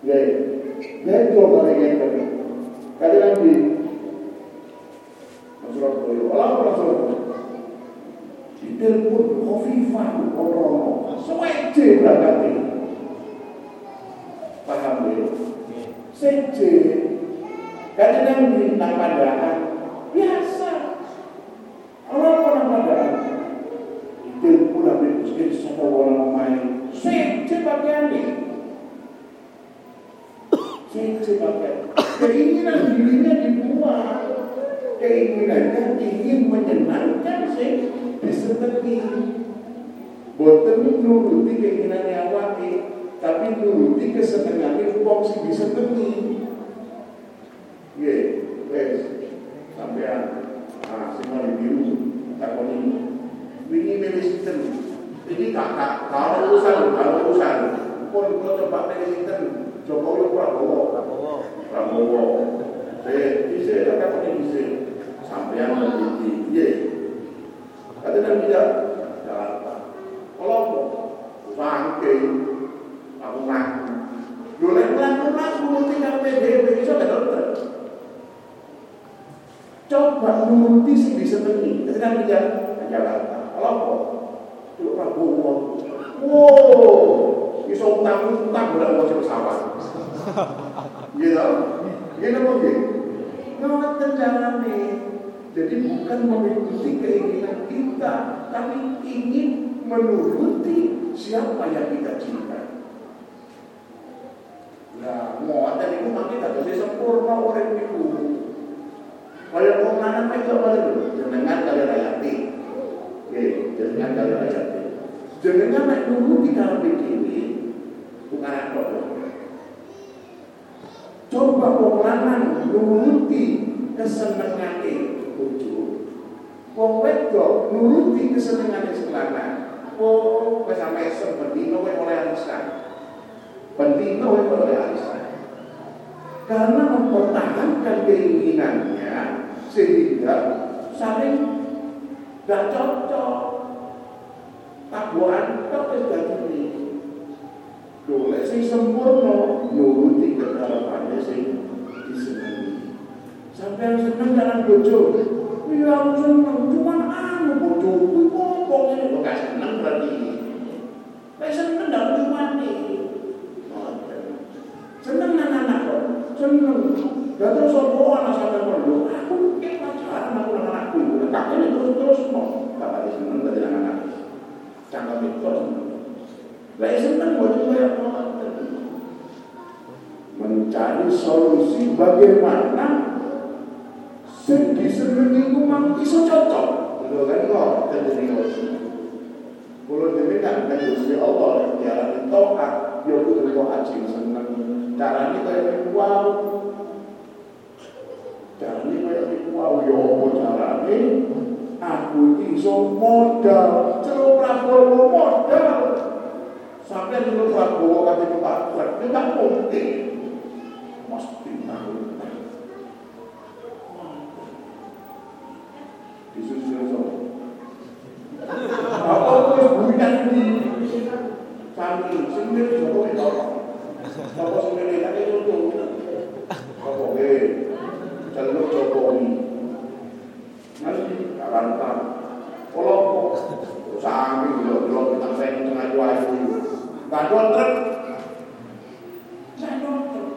Ya, betul kali ngeten. Kali nanti Surabaya, olah orang Surabaya. Ditelepon Khofifah, Rono, sewaje berangkat. Paham ya? Seje. Kadang nanti nang padaan Keinginan dirinya dibuat. Keinginannya ingin menyenangkan sih disenangi boten nuruti keinginannya awake tapi nuruti kesenangannya wong sing disenengi Nggih, wes sampean ah sing mau biru takoni wingi milih sinten ini kakak kalau urusan kalau urusan pun kau coba milih sinten Jokowi Prabowo Prabowo. Prabowo saya bisa tak apa bisa sampean meneliti ye kadang tidak Jakarta kelompok bangke aku ngaku lu nek ngaku ngaku tinggal PDB bisa gak dokter coba nuruti sih disenengi kadang tidak Jakarta kelompok itu Prabowo wow bisa utang-utang udah mau pesawat gitu gitu apa gitu ngoten carane jadi bukan mengikuti keinginan kita tapi ingin menuruti siapa yang kita cinta Nah, ngoten itu makin tak bisa sempurna orang itu. Kaya wong lanang itu apa itu? Jenengan kali rayati. Nggih, jenengan kali rayati. Jenengan nek nuruti karepe dhewe bukan apa Coba lanang nuruti kesenengane bojo. Wong wedok nuruti kesenengane selanang. Oh, wis sampe sebendino kowe oleh arisan. Bendino kowe oleh. Karena mempertahankan keinginannya sehingga saling gak cocok. Tabuan tok wis dadi Dolek sing sempurna nuruti kekarepane sing disenengi. Sampai seneng jalan bojo. Iya aku seneng, cuman anu bojo kuwi kok ngene kok gak seneng berarti. Kayak seneng cuman nih. Seneng anak-anak kok. Seneng. Gak terus apa anak sampai perlu. Aku kayak pacaran aku dengan anakku. Kakeknya terus-terus mau. Bapak seneng dari anak-anak. Cangkem itu seneng. Lah seneng bojo kaya mencari solusi bagaimana sing disenengi ku mang iso cocok. Lho kan kok terjadi Kulo dhewe kan kan Gusti Allah diarani taat ya kudu kok ajeng seneng. Carane kaya niku wae. Carane kaya niku wae ya apa carane? Aku iki iso modal, celuk Prabowo modal. Sampai dulu Prabowo kata Pak Fred, tak mungkin. Mesti tahu. Disusul so. Apa itu bukan ini? Kami sendiri Jokowi tahu. Apa sendiri tadi itu tuh. Jokowi, celuk Jokowi. Nanti Jakarta, kelompok, samping belum kita sayang tengah jual Truk. Saya truk.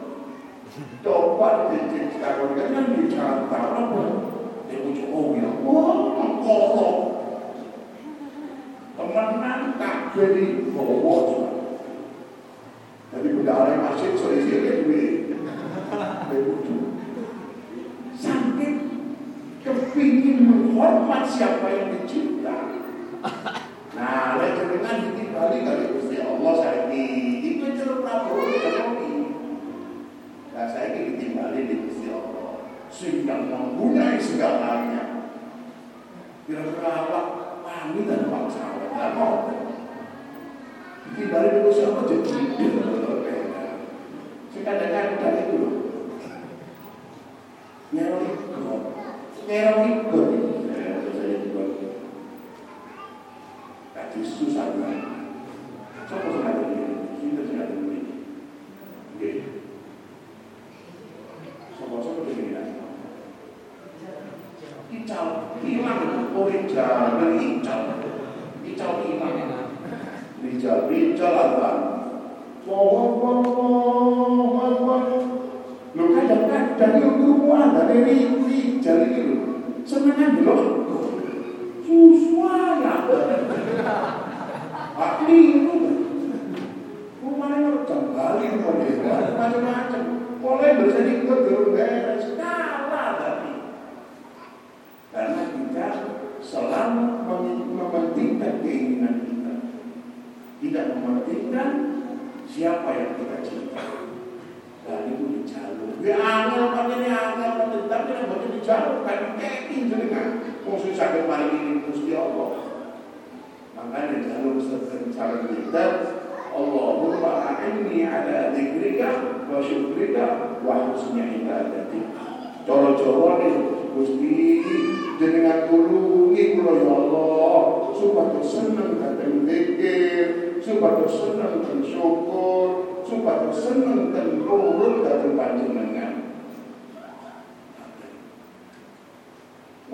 Coba dicek kan di Jakarta apa? Di Jokowi. Wah, kotor. Temenan tak jadi. Jadi. Saking kepingin menghormat siapa yang dicinta. Nah, oleh dengan ditimbali kali Gusti Allah saya itu cerita Prabowo Jokowi. Nah, saya ini ditimbali di Gusti Allah. Sehingga mempunyai segalanya. Kira-kira apa? Pamit dan bangsa. Tidak mau. Ditimbali di Gusti Allah jadi Sekadang-kadang itu Nyerong ikut Nyerong ikut Tadi susah banget Siapa yang ada ini? Kita yang ada ini Oke rijal rijal rijal iman rijal rijal Allah Allahu Akbar Lu kadang-kadang itu kerumunan dari rijal ini lho senengan dulu susuana Akli itu rumahnya kembali macam-macam. Mulai berjadi kedua beres. Kalah tadi karena kita selalu mementingkan keinginan kita. Tidak mementingkan siapa yang kita cinta dan itu di ini angel tapi dijalur kan? Kekin jenengan musuh sakit mari ini Gusti Allah. Makanya jalur secara kita Allahumma a'inni ala dzikrika wa syukrika wa husni ibadatik. Coro-coro nih Gusti jenengan tulungi kula ya Allah. Supaya seneng kateng zikir, supaya seneng dan syukur, supaya seneng dan nurut kateng panjenengan.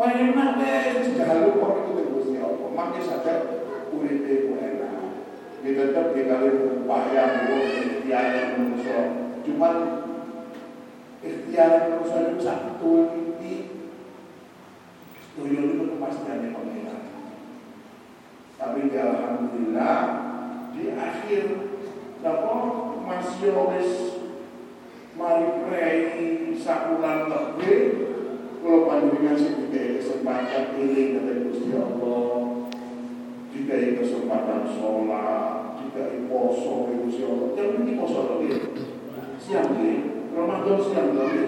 Enak deh, jalur kok itu Gusti Allah. Makin saja uripe ku enak. Tetap kita upaya untuk ikhtiar manusia. Cuman ikhtiar manusia itu satu ini tuyul itu kepastiannya pengiran tapi Alhamdulillah di akhir apa masih wis mari prei sakulan lebih kalau panjenengan sih kesempatan ini dari Gusti Allah dikai kesempatan sholat, dikai poso itu sholat. Yang ini poso lagi, siang ini, Ramadan siang lagi.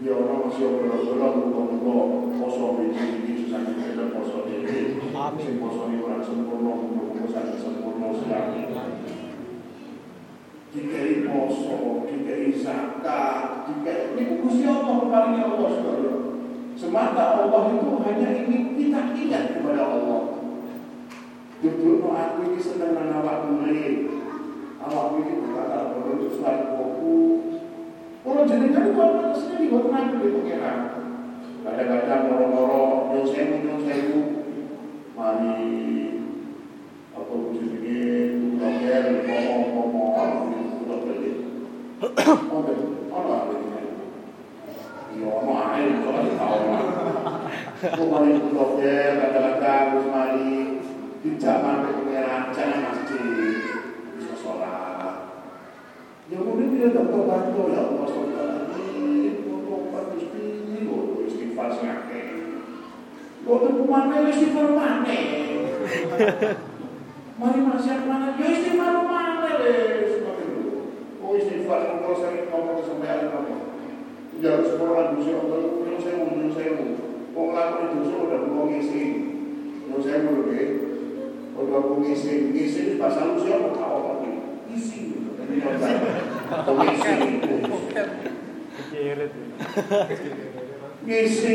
Ya orang masih obrol-obrol, muka-muka poso ini, ini susah kita poso ini. Amin. Poso ini orang sempurna, muka-muka sempurna siang Dikai poso, dikai zakat, dikai ini kukusi Allah, kemarin Allah saudara. Semata Allah itu hanya ingin kita ingat kepada Allah. Duduk no aku ini nang awak mulai. Awak ini berkata bahwa itu suatu buku. Kalau jenengan itu apa sendiri buat nanti di pengiran. Kadang-kadang moro-moro yang sewu yang sewu. Mari istighfar ngake kok tuh mana istighfar mana mari masih mana ya istighfar mana wes oh istighfar kalau saya ngomong ke sampean apa ya harus sholat Gusti Allah saya mau saya mau mau ngelakuin dosa udah mau ngisi yang saya mau lebih kalau aku ngisi, ngisi bahasa lu siapa tahu apa Isi. Atau ngisi. Ngisi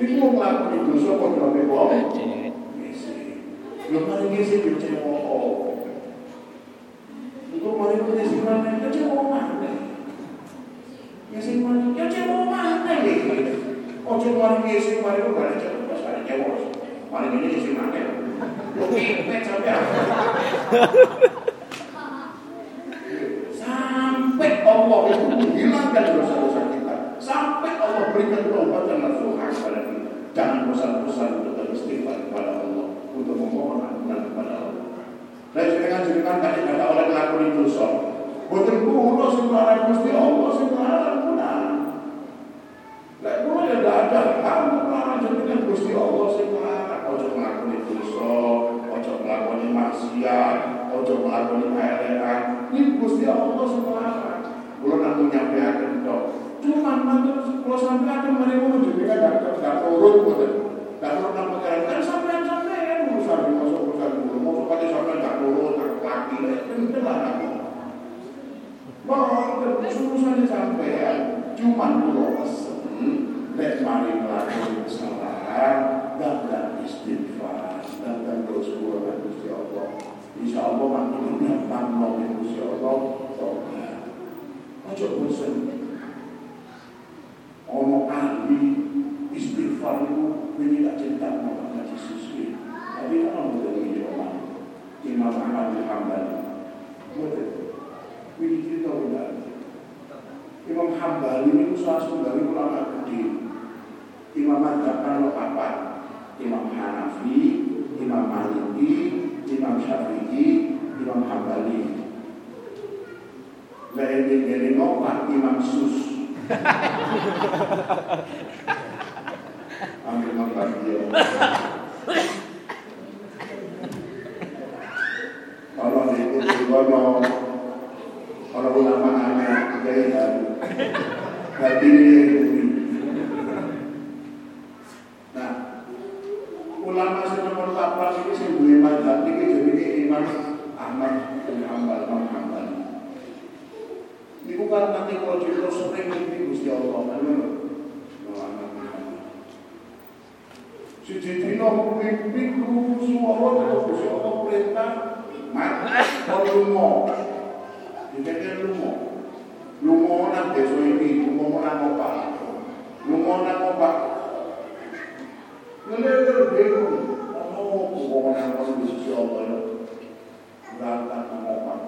ini mau ngelakuin dosa kok nggak bebo? Ngisi. Ada ngisi dia cewek. Itu mari ngisi mana? Mana? Ngisi mana? Dia cewek mana? Oh cuma ngisi mari lu gak ada cewek bahasa cewek. Mari ini ngisi mana? Sampai Allah itu menghilangkan dosa-dosa kita. Sampai Allah berikan taubat dan nasuhah kepada kita. Jangan bosan-bosan untuk beristighfar kepada Allah. Untuk memohon ampunan kepada Allah. Dan jenengan-jenengan tadi kata oleh ngelakuin dosa. Boten kulo sing larang Gusti Allah sing larang ampunan. Lek kulo ya ada kamu larang jenengan Gusti Allah sing larang ojo ngelakuin dosa, ojo nglakoni maksiat, ojo nglakoni kaelekan. Ini Gusti Allah sembarang. Kulo namung nyampeaken tok. Cuman matur kulo sampeaken mari ngono jenengan dak dak turun boten. Dak turun nang Usul-usulnya sampean cuma dua pesen, let mari melakukan kesalahan, dan dan istighfar, dan dan terus kurang Gusti Allah. Insya Allah makin mendatang makin Gusti Allah. Tobat. Ojo bosan. Ono ahli istighfar itu ini tak cinta sama Haji Susi. Tapi orang betul ini orang Imam Ahmad bin Hanbal. Betul. Ini cerita udah. Hambali ini salah dari ulama gede. Imam Madzhab kan papat. Imam Hanafi, Imam Maliki, Imam Syafi'i, Imam Hambali. Lah ini ngopat Imam Sus. Ambil ngopat dia. Kalau itu kono kalau ulama aneh kiai baru. Hati ini Nah, ulama sing nomor 8 iki sing duwe mazhab iki jenenge Imam Ahmad bin Hanbal, Imam Hanbal. Niku kan nanti kalau cerita sering mimpi Gusti Allah, kan Siji dina mimpi krungu suara karo Gusti Allah perintah mat lunga. Dikene lunga. Lunga nang desa iki, lunga nang opak. Lunga nang opak. Ngelelel bingung. Oh, pokoknya kalau Gusti Allah berangkat nang opak.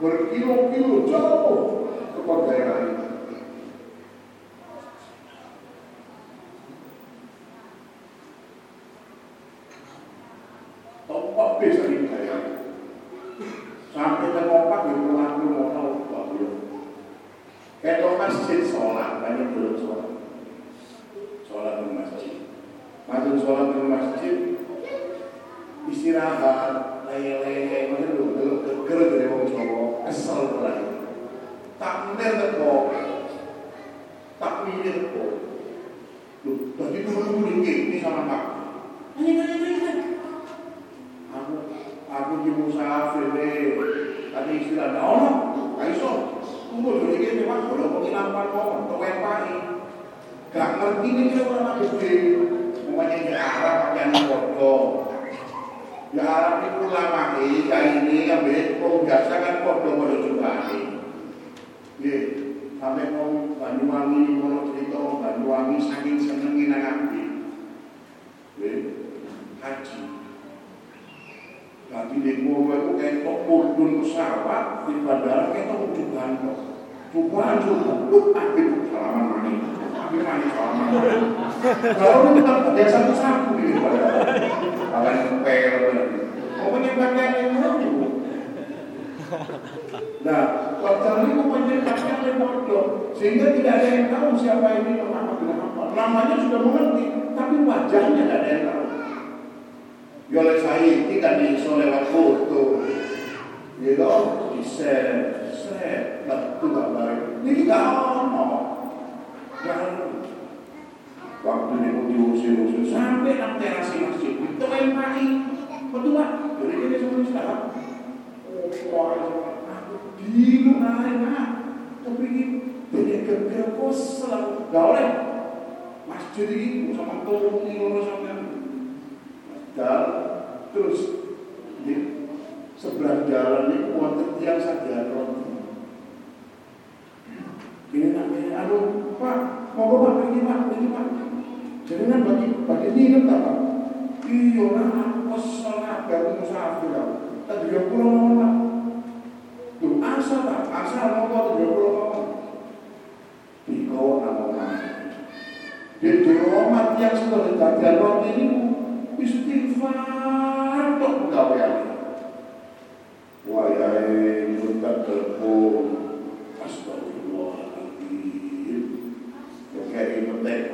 Berkilo-kilo jauh ke daerah itu. Tempat bisa dibayar. Sampai ke kompak di pulang lu mau tahu kok belum. Kayak masjid sholat, banyak belum sholat. Sholat di masjid. Masuk sholat di masjid, istirahat, mana lu belum keker dari orang Jawa, kesel. Tak bener kok, tak mikir kok. Lu, tadi tuh lu ini sama. Ini, ini, ini, ini aku aku di musafir tadi istilah dah ono. Kaiso tunggu dulu ini memang kalau penginapan mau tuwen pagi gak ngerti dia orang gede. Umpamanya di Arab pakaian foto itu lama eh kayak ini ambil biasa kan foto pada juga nih sampai mau Banyuwangi mau cerita Banyuwangi saking senengin nang haji. Tapi di itu kayak kok mudun pesawat di bandara kok ujuk ganteng. Bukan juga, lu tapi salaman mani, tapi mani salaman. Kalau lu tetap ada satu di akan pel Pokoknya pakaian yang lucu. Nah, waktu itu punya pakaian yang bodoh, sehingga tidak ada yang tahu siapa ini. Namanya sudah mengerti, tapi wajahnya tidak ada yang tahu. Ya oleh saya ini kan iso lewat foto. Ya dong, di share, share, betul gambar. Ini gak ono. Gak Waktu ini diusir-usir sampai nang terasi masjid. Yang pagi. Pak? Jadi ini semua istirahat. Wah, aku bingung naik nah. Tapi ini jadi geger kosel. Gak oleh. Masjid ini sama tolong ini sampai dan terus di sebelah jalan ini wonten tiang saja roti. Ini namanya, aduh Pak, mau bapak ini Pak, ini Pak. Jadi bagi bagi ini kan Pak. Iya aku kesel kabeh musafir aku. Tak juga pulang Pak. Tuh asal tak, asal mau kau tidak pulang Pak. Dikau nama Di tiang sudah ditajar roti ini istighfar tok gawean. Wayahe mutak astagfirullahaladzim. Kayak astagfirullahaladzim.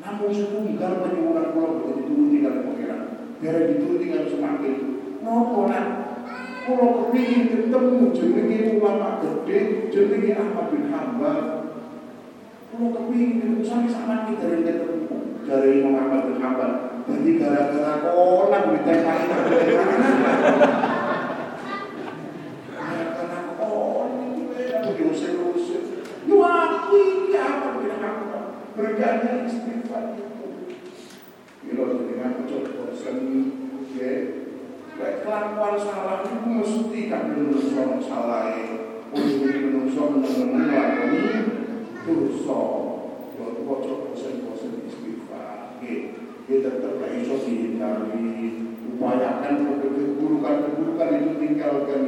Namun setunggal penyuwunan kula boten dituruti kalih pangeran. Biar dituruti kalih semakin. Nopo nak? Kalau kepingin ketemu jenenge ulama gede, jenenge Ahmad bin Hambal. Kalau kepingin ketemu sama kita dari ketemu dari Imam Ahmad bin Hambal. Jadi gara-gara konak ditempelin dari mana? Gara-gara konak itu diusir-usir. Lu aku ini Ahmad bin Hambal. Kerjanya istighfar itu. Kalau dengan ucap bosan, ya, kelakuan salah itu mesti kan menungso salah untuk menungso menungso lakoni dosa. Waktu bocor bosan-bosan istighfar. Dia tetap gak iso dihindari. Upayakan keburukan-keburukan itu tinggalkan.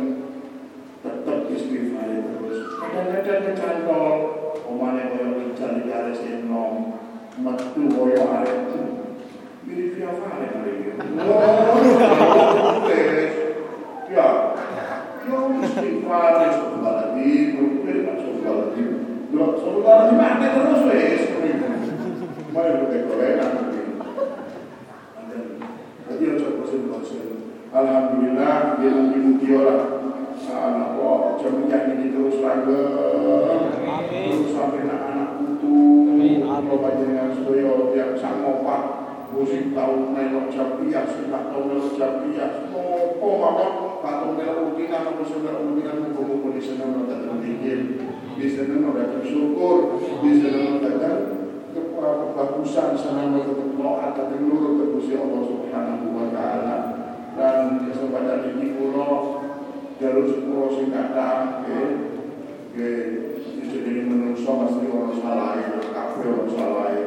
Tetap istighfar terus. Kadang-kadang kecantol. Omane koyo ngejar di garis enom metu koyo arek. Mirip via fare hari ini ya ya sebentar lagi mungkin sebentar lagi ya sebentar lagi mati terus wes mari kita kolekan jadi ojo bosan-bosan Alhamdulillah dia mungkin orang anak kok jamiah ini terus langgeng terus sampai anak-anak putu kalau panjenengan sedaya yang sama pak musik tahu melok japiah sudah tahu melok japiah nopo maka tahu melok rutina atau saudara rutina mumpung di sana mereka terpikir di sana mereka bersyukur. Di sana mereka kebagusan. Berdoa dan menurut kebusi Allah Subhanahu Wa Taala. Dan kesempatan ini pulau jalur sepuluh sing kata ke ke jadi menungso pasti orang salah ya. Kafe orang salah ya.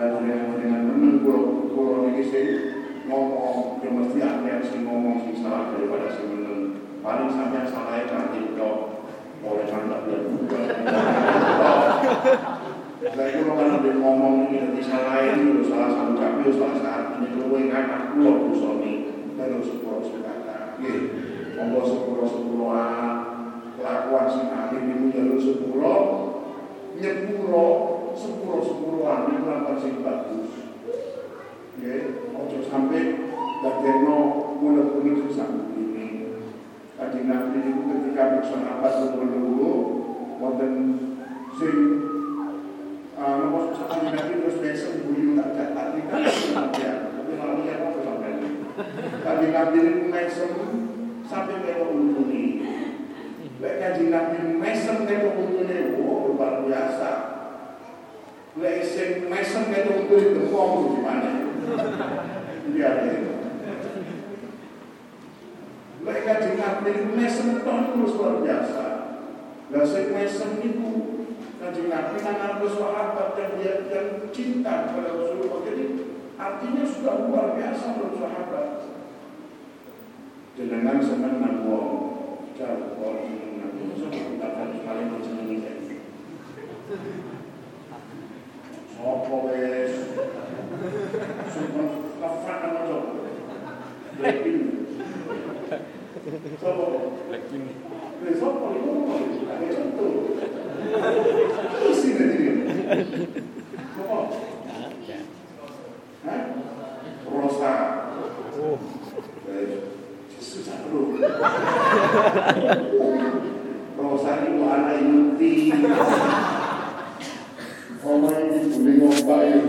Dengan dengan menang pulau pulau ini sih ngomong yang mesti akhir sih ngomong sih salah daripada sih menang paling sampai salah ya nanti itu boleh mantap dan Saya itu kalau dia ngomong ini nanti salah ini salah satu kami salah satu ini dulu yang anak pulau tuh suami. Dan sepuluh sekata monggo sepuluh sepuluhan. Kelakuan si akhir ini jalur sepuluh. Nyepuluh sepuluh sepuluhan ini kelakuan sing bagus. Ya ojo sampai dadekno mulut-mulut sing sambut ini tadi nabi itu ketika bersahabat menunggu wonten sing nomor satu nabi terus besok guyu tak catat tidak tapi malah lihat apa sampai tadi nabi itu mesem sampai ke untune. Lek kanjeng Nabi mesem ke untune, wow luar biasa. Lek sing mesem ke untune demong gimana? Itu. Lek kanjeng Nabi mesem ton terus luar biasa. Lah sing mesem itu kanjeng Nabi kan ada sahabat yang dia yang cinta kepada Rasulullah. Jadi artinya sudah luar biasa menurut sahabat jenengan seneng nang harus Sopo Sumpah kafan nama sopo Blackpink Sopo Blackpink Wes sopo itu Ada contoh Terus ini dia. Sopo Hah? Rosa. Oh. Susah bro Rosa itu anak inti. Oma ini boleh ngombain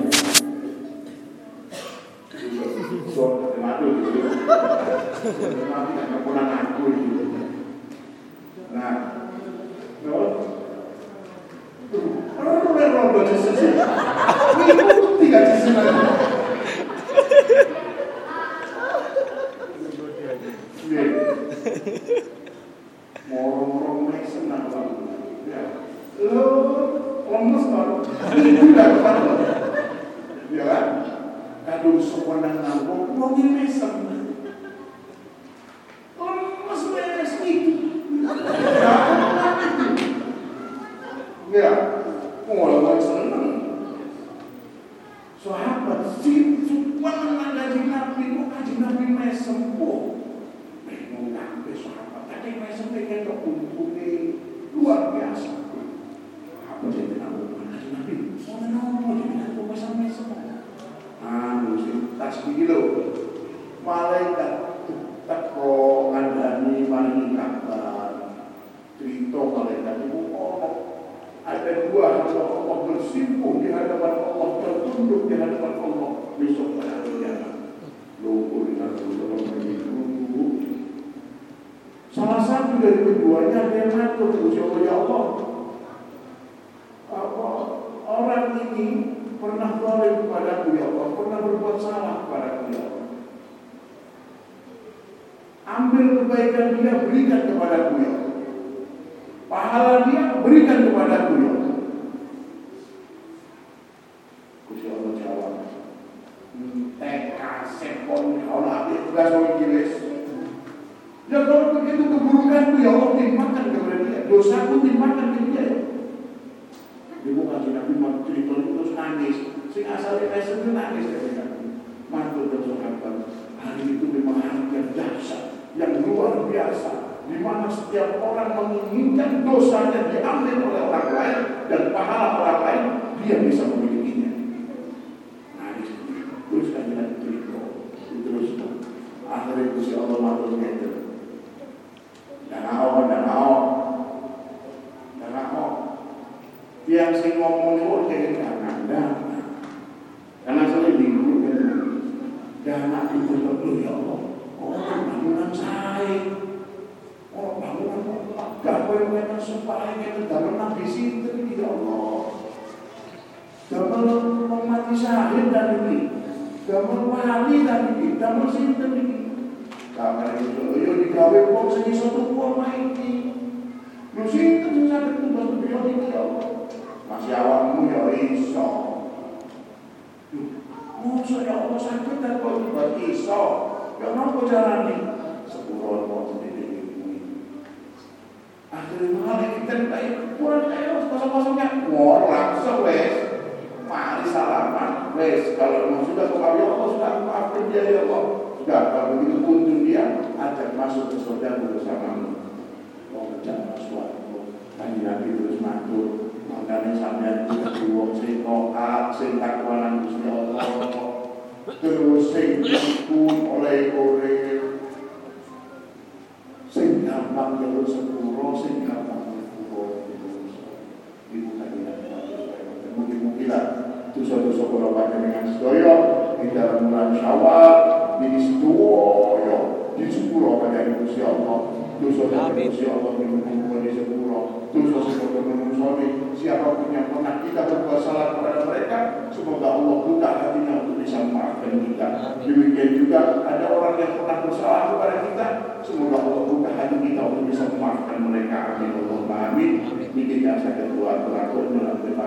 Madu gitu. Aku gitu. Nah No Orang rombol di sini? Ini tiga di sini Sumpah dari Nabi itu kaji Nabi mesem po. Bingung Nabi sahabat. Tadi mesem pengen kekumpulnya luar biasa. Apa jadi Nabi? Nabi, soalnya nopo jadi Nabi mesem-mesem. Anu sih, tasbih. Malaikat teko ngandani maringi kabar. Cerita malaikat itu oh, ada dua hal Allah bersimpul di hadapan Allah tertunduk di hadapan matur kepada ya Allah. Apa orang ini pernah zalim kepadaku ya Allah, pernah berbuat salah kepadaku ya Allah. Ambil kebaikan dia berikan kepadaku ya Allah. Pahala dia berikan kepadaku ya Allah. Gusti Allah jawab. TK sepon kalau ada tugas orang kiris. Ya kalau begitu keburukanku ya Allah timpakan kepada dia. Dosaku timpakan ke dia. Dia bukan Nabi mau cerita terus nangis. Asalnya Kristen itu nangis dari Nabi. Mantul dan sahabat. Hari itu memang hari yang dahsyat, yang luar biasa. Di mana setiap orang menginginkan dosanya diambil oleh orang lain dan pahala orang lain dia bisa memilikinya. Nangis terus kan dengan cerita terus akhirnya si Allah matur gitu. Dan awal dan awal dan awal yang saya ngomong itu kayak karena dana karena saya bingung kan dana itu betul ya Allah oh bangunan saya oh bangunan gak boleh mereka supaya kita dalam nabi sinten ya Allah dalam mati syahid dan ini dalam wali dan ini dalam sinten ini karena itu yo digawe wong sing iso tuku omah iki Lu sinten sing saged tumbas beliau iki ya masih awakmu ya iso. Masa ya Allah sakit dan kau juga iso. Ya nopo jalani. Sepuluh kau sendiri ini. Akhirnya malah kita kayak kurang kayak kosong-kosongnya. Wah langsung wes. Mari salaman. Wes kalau sudah kembali Allah sudah maafkan dia ya Allah. Sudah kalau begitu kunjung dia ajak masuk ke surga bersamamu. Oh, jangan masuk. Tanya Nabi terus matur makanya sampean dadi wong sing taat sing takwanan Gusti Allah terus sing ikut oleh urip sing gampang jalur sepuro sing gampang sepuro ibu kajian mungkin-mungkin lah dosa-dosa kula panjenengan sedaya di dalam bulan Syawal ini sedaya di sepuro panjenengan Gusti Allah. Dosa-dosa Gusti Allah di sepuro. Dosa-dosa menusoni siapa pun yang pernah kita berbuat salah kepada mereka semoga Allah buka hatinya untuk bisa memaafkan kita. Demikian juga ada orang yang pernah bersalah kepada kita semoga Allah buka hati kita untuk bisa memaafkan mereka. Amin. Allah amin. Ini yang saya kedua terakhir dalam kita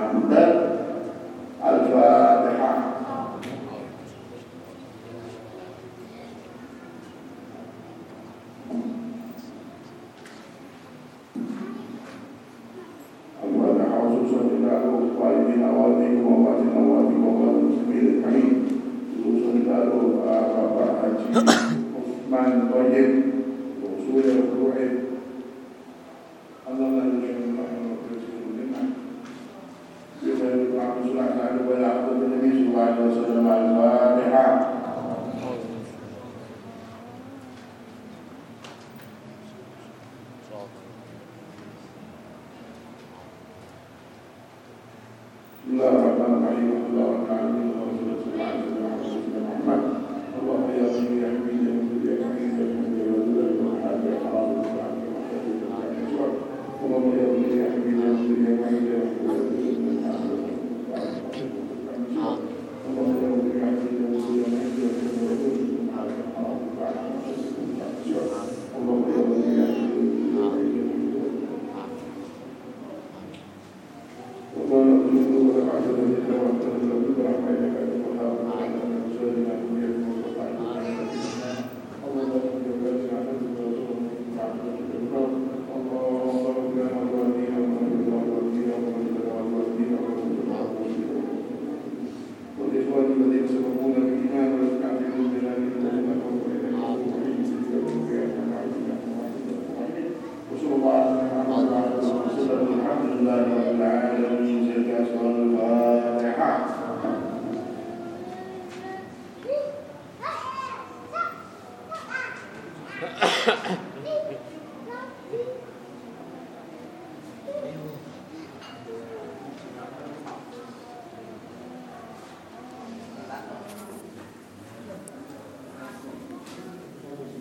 الفاتحة.